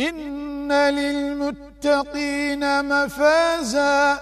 إن للمتقين مفازا